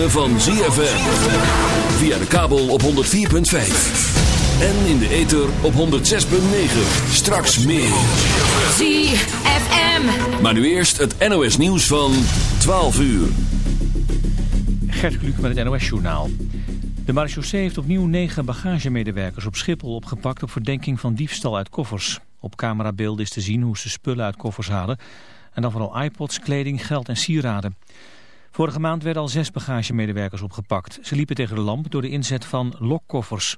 Ritme van ZFM. Via de kabel op 104.5. En in de ether op 106.9. Straks meer. ZFM. Maar nu eerst het NOS nieuws van 12 uur. Gert Kluk met het NOS-journaal. De marechaussee heeft opnieuw negen bagagemedewerkers op Schiphol opgepakt op verdenking van diefstal uit koffers. Op camerabeelden is te zien hoe ze spullen uit koffers halen. En dan vooral iPods, kleding, geld en sieraden. Vorige maand werden al zes bagagemedewerkers opgepakt. Ze liepen tegen de lamp door de inzet van lokkoffers.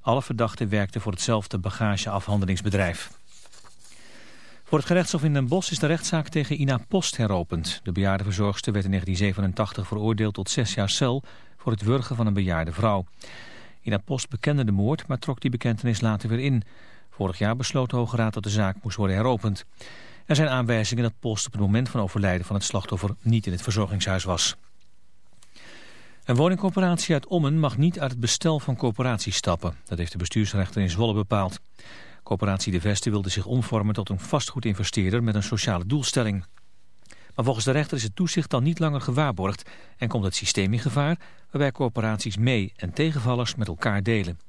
Alle verdachten werkten voor hetzelfde bagageafhandelingsbedrijf. Voor het gerechtshof in Den Bosch is de rechtszaak tegen Ina Post heropend. De bejaarde verzorgster werd in 1987 veroordeeld tot zes jaar cel voor het wurgen van een bejaarde vrouw. Ina Post bekende de moord, maar trok die bekentenis later weer in. Vorig jaar besloot de Hoge Raad dat de zaak moest worden heropend. Er zijn aanwijzingen dat Post op het moment van overlijden van het slachtoffer niet in het verzorgingshuis was. Een woningcorporatie uit Ommen mag niet uit het bestel van coöperaties stappen. Dat heeft de bestuursrechter in Zwolle bepaald. Coöperatie De Veste wilde zich omvormen tot een vastgoedinvesteerder met een sociale doelstelling. Maar volgens de rechter is het toezicht dan niet langer gewaarborgd en komt het systeem in gevaar waarbij coöperaties mee- en tegenvallers met elkaar delen.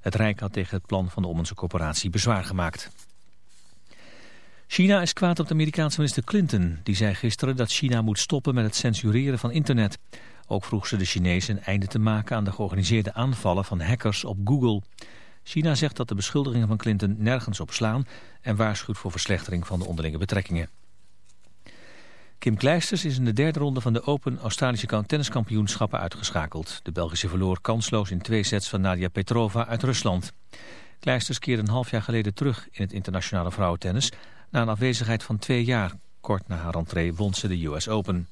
Het Rijk had tegen het plan van de Ommense coöperatie bezwaar gemaakt. China is kwaad op de Amerikaanse minister Clinton. Die zei gisteren dat China moet stoppen met het censureren van internet. Ook vroeg ze de Chinezen een einde te maken aan de georganiseerde aanvallen van hackers op Google. China zegt dat de beschuldigingen van Clinton nergens op slaan... en waarschuwt voor verslechtering van de onderlinge betrekkingen. Kim Kleisters is in de derde ronde van de Open Australische tenniskampioenschappen uitgeschakeld. De Belgische verloor kansloos in twee sets van Nadia Petrova uit Rusland. Kleisters keerde een half jaar geleden terug in het internationale vrouwentennis... na een afwezigheid van twee jaar. Kort na haar rentree won ze de US Open.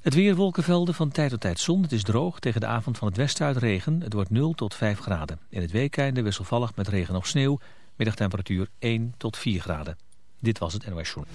Het weer wolkenvelden van tijd tot tijd zon. Het is droog. Tegen de avond van het westen uit regen. Het wordt 0 tot 5 graden. In het weekende wisselvallig met regen of sneeuw. Middagtemperatuur 1 tot 4 graden. Dit was het NOS Journal.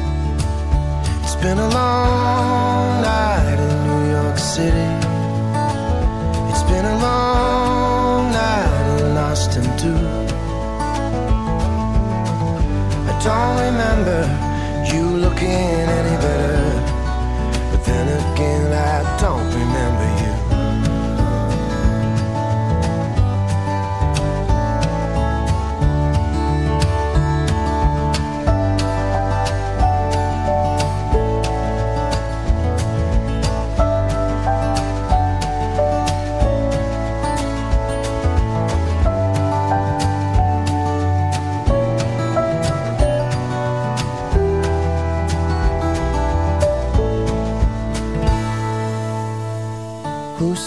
Been a long night in New York City. It's been a long night in Austin too. I don't remember you looking any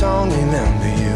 don't remember you.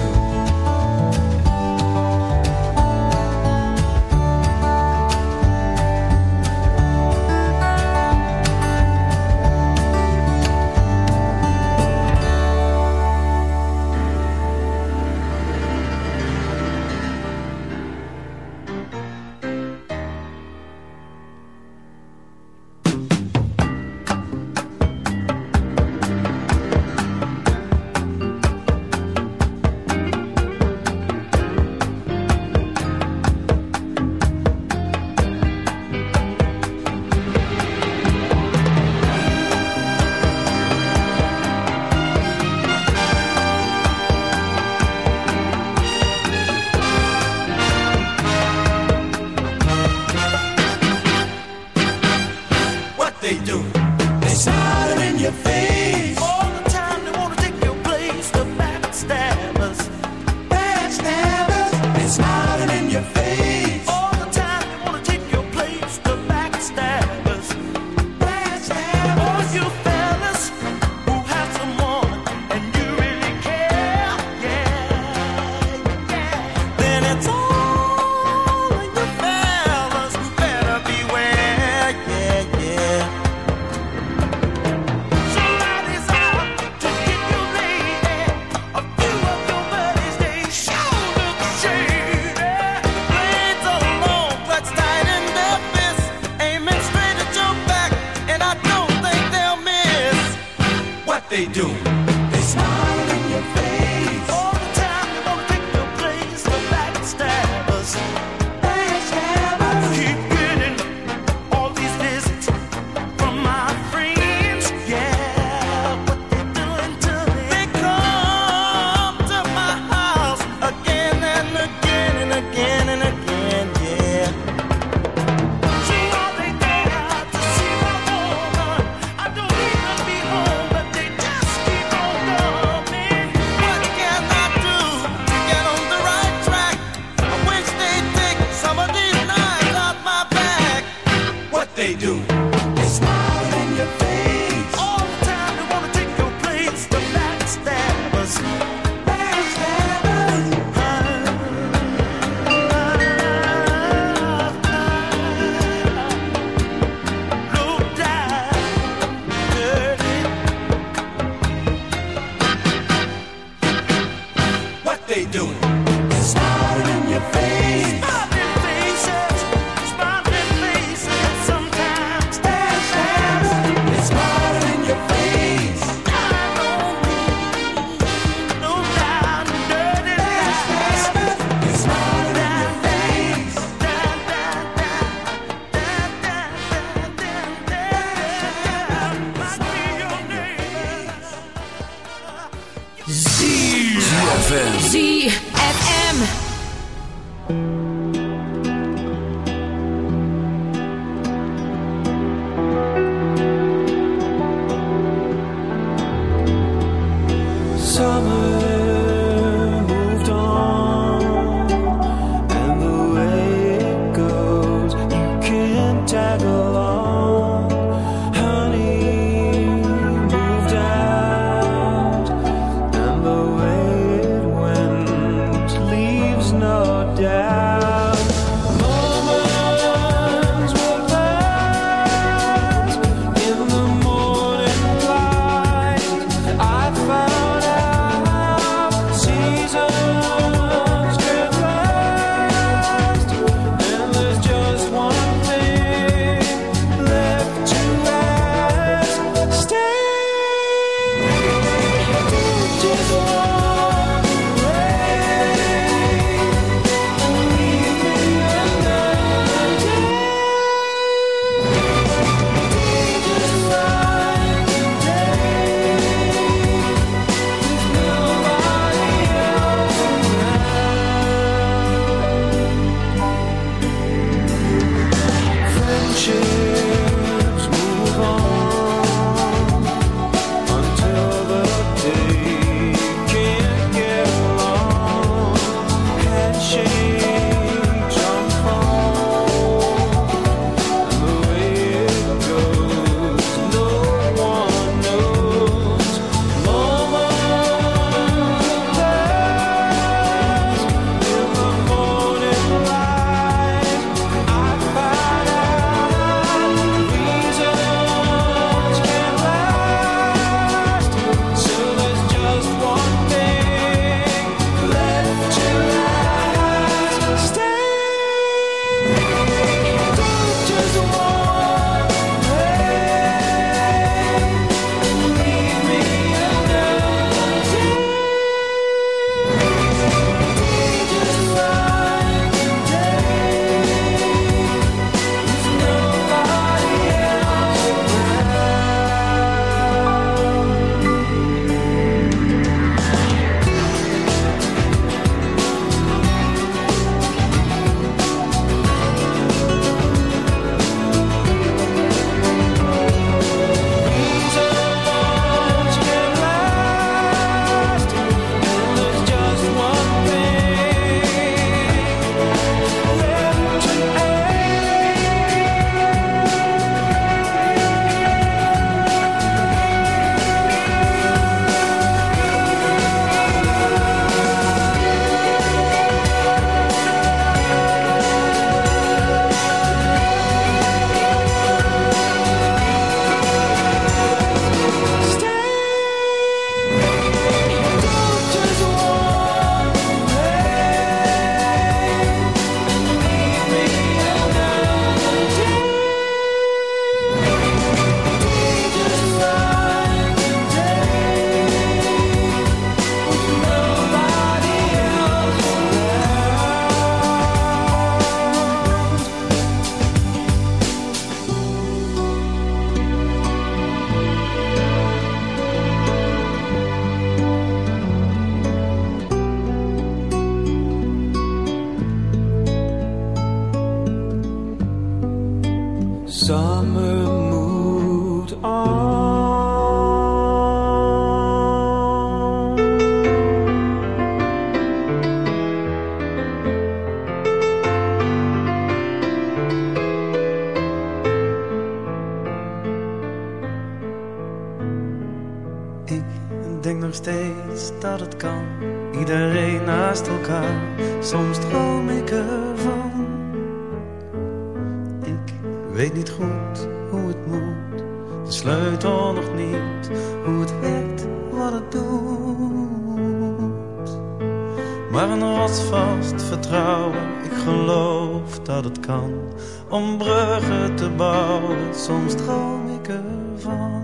soms droom ik ervan.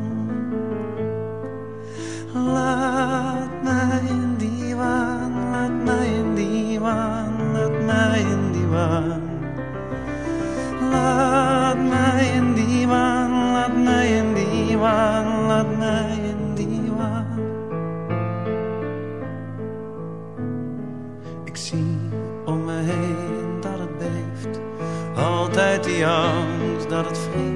Laat mij in die waan, laat mij in die waan, laat mij in die waan. Laat mij in die waan, laat mij in die waan, laat mij in die waan. Ik zie om me heen dat het beeft, altijd die angst dat het vreemd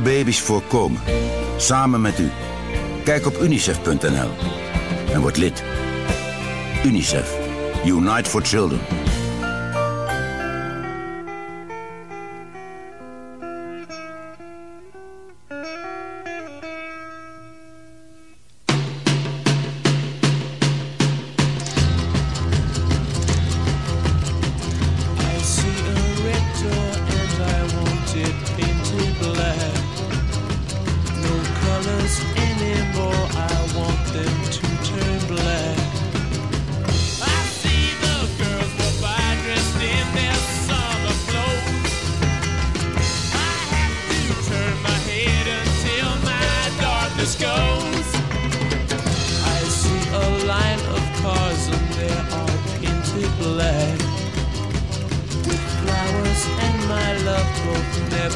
baby's voorkomen. Samen met u. Kijk op unicef.nl en word lid. UNICEF. Unite for Children.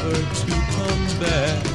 never to come back.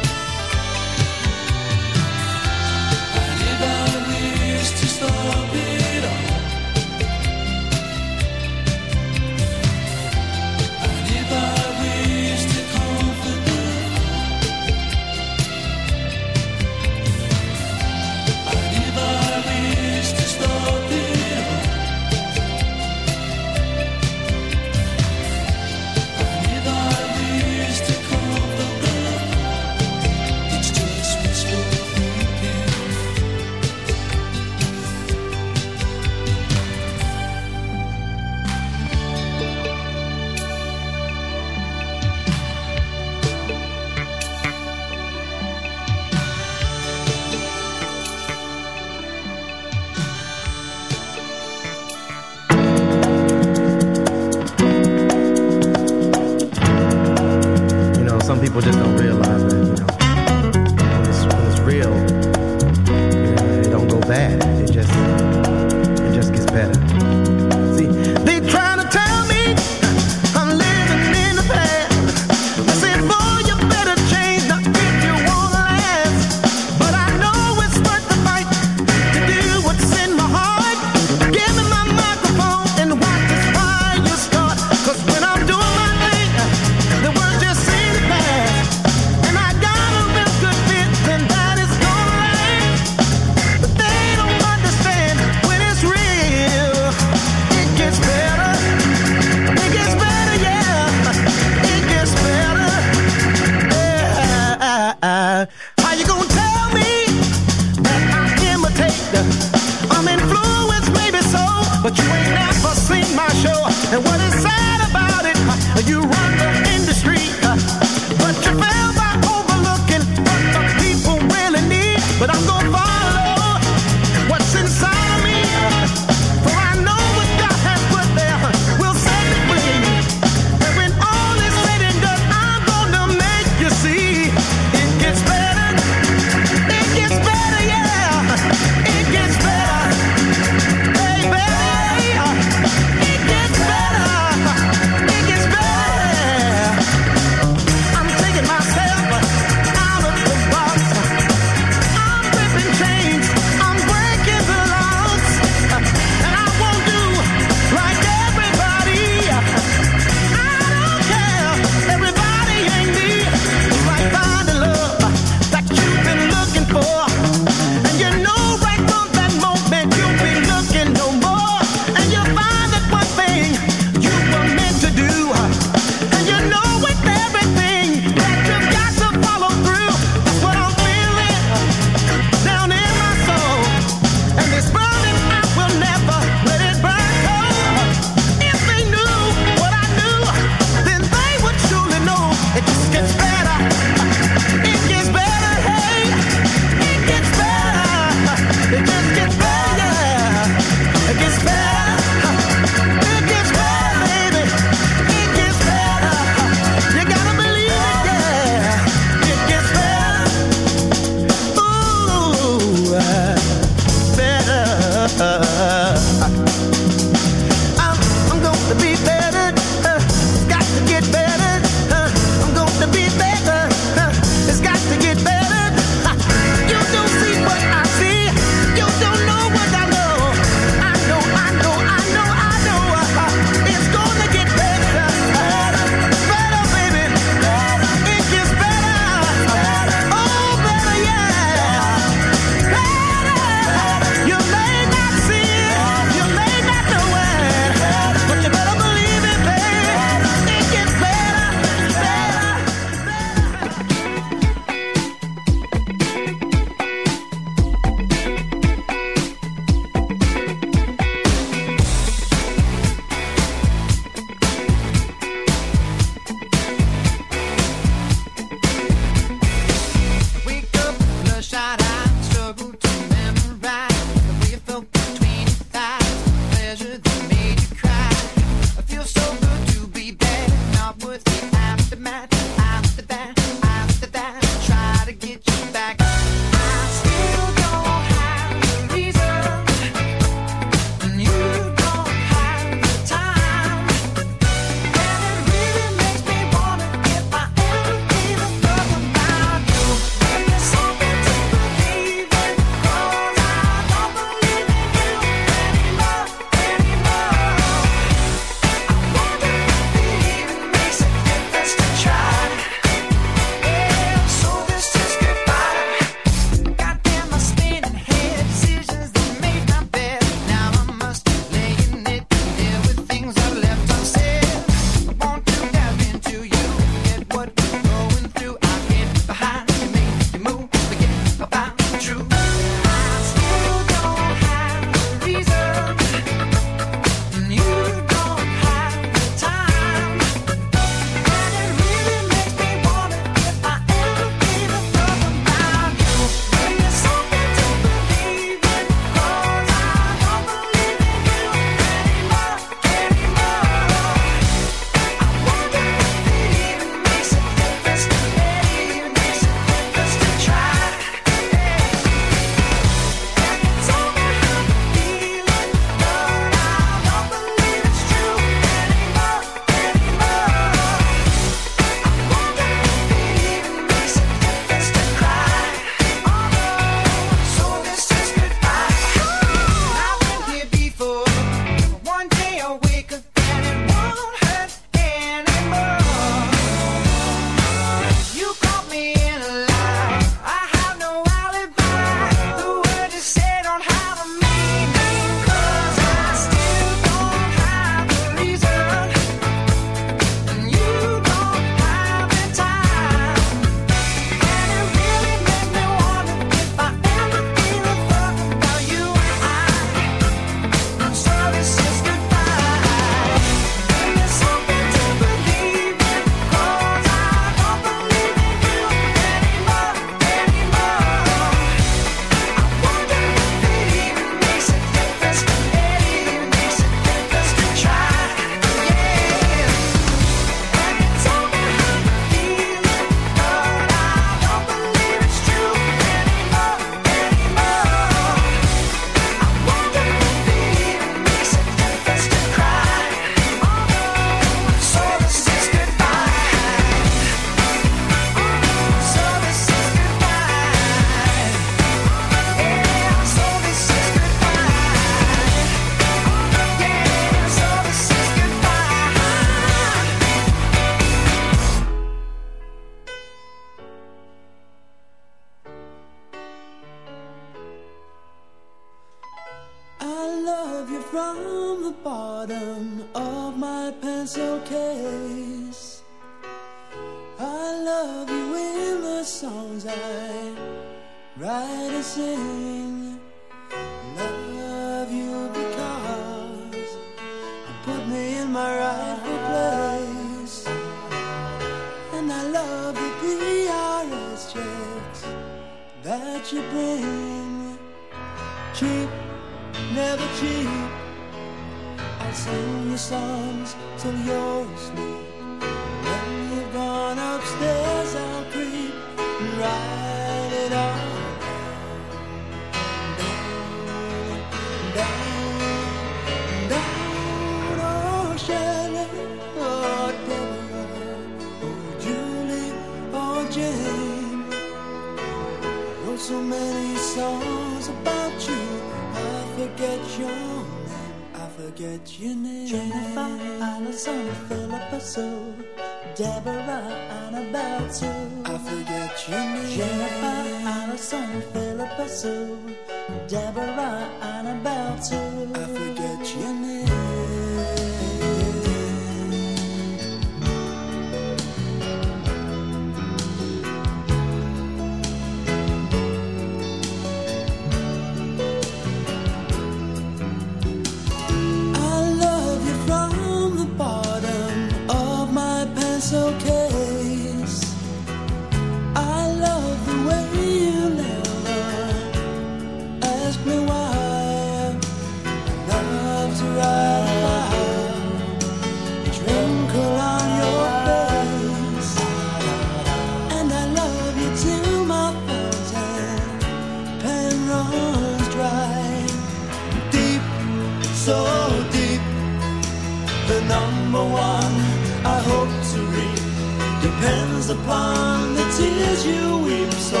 hands upon the tears you weep. So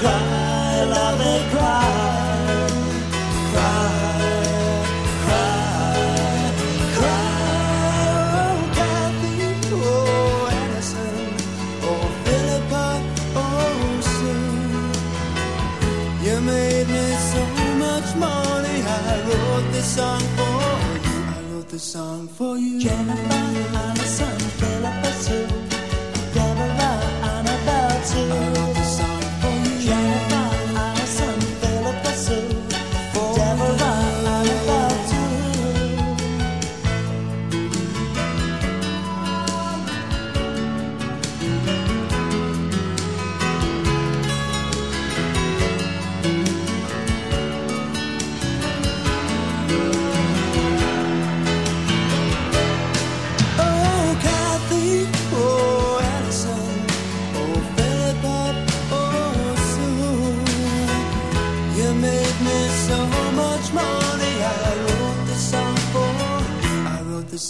cry, love it, cry, cry, cry, cry. Oh, oh, oh, Philippa, oh, Sue. You made me so much money. I wrote this song for you. I wrote this song for you. Jennifer,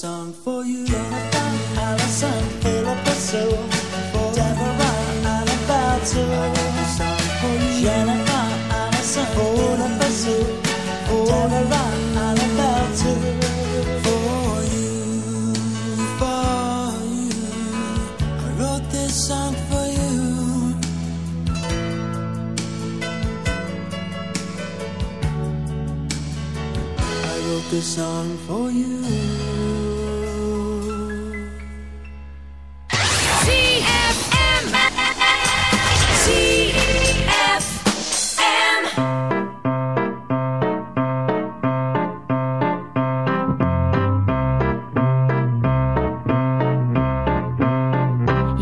some for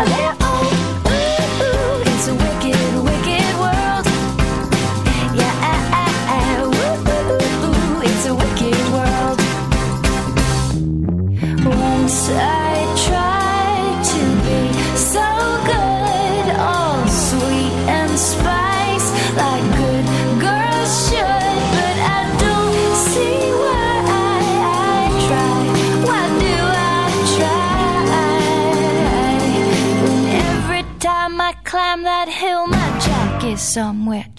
Valeu!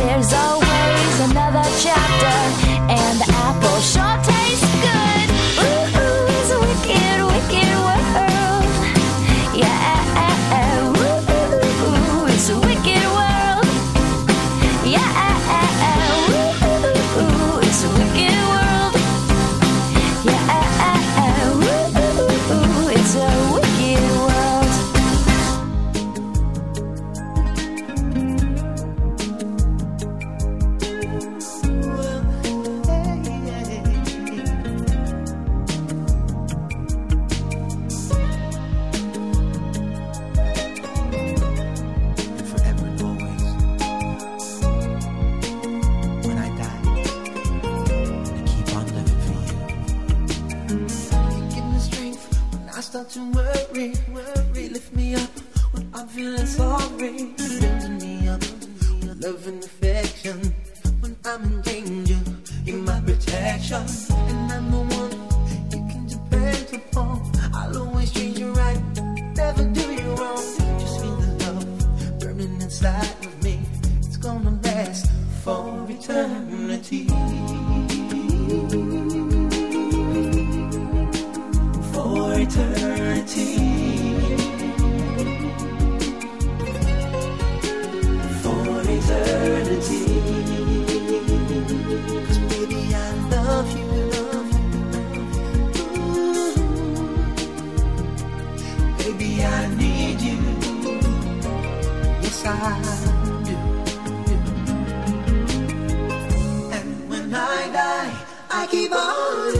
There's always another chapter, and the apple short. Keep on.